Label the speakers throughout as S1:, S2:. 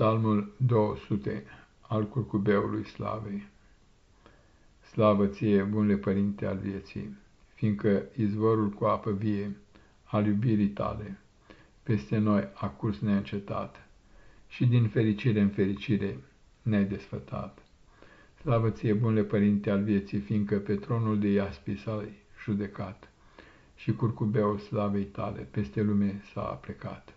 S1: Psalmul 200 al curcubeului slavei Slavă ție, bunle părinte al vieții, fiindcă izvorul cu apă vie al iubirii tale peste noi a curs neîncetat și din fericire în fericire ne-ai desfătat. Slavă ție, bunle părinte al vieții, fiindcă pe tronul de iaspi s-a judecat și curcubeul slavei tale peste lume s-a plecat.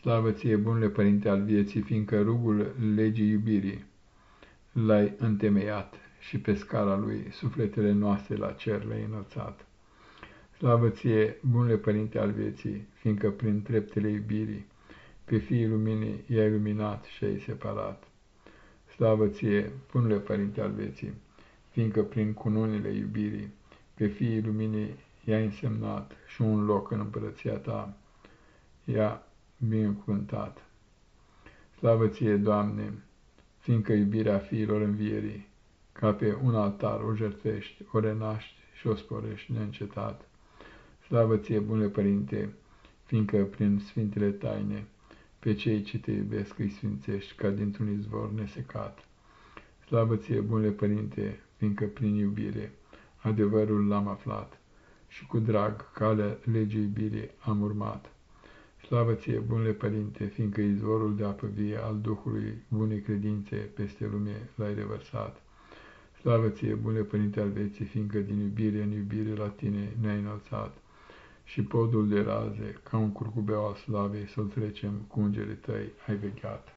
S1: Slavă ție, bunle părinte al vieții, fiindcă rugul legii iubirii l-ai întemeiat și pe scara lui sufletele noastre la cer le-ai înălțat. Slavă ție, bunle părinte al vieții, fiindcă prin treptele iubirii pe fiii luminii i-ai luminat și ai separat. Slavă ție, bunle părinte al vieții, fiindcă prin cununile iubirii pe fiii luminii i-ai însemnat și un loc în împărăția ta i-a binecuvântat. Slavă ție, Doamne, fiindcă iubirea fiilor învierii, ca pe un altar o jertfești, o renaști și o sporești neîncetat. Slavă ție, bune Părinte, fiindcă prin sfintele taine, pe cei ce te iubesc îi sfințești ca dintr-un izvor nesecat. Slavă ție, bune Părinte, fiindcă prin iubire adevărul l-am aflat și cu drag calea legii iubirii am urmat. Slavă ție, bunle Părinte, fiindcă izvorul de apă vie al Duhului bunei credințe peste lume l-ai revărsat. Slavă ție, bunle Părinte al vieții, fiindcă din iubire în iubire la tine ne-ai înălțat și podul de raze, ca un curcubeu al slavei, să-l trecem cu îngerii tăi ai vegheat.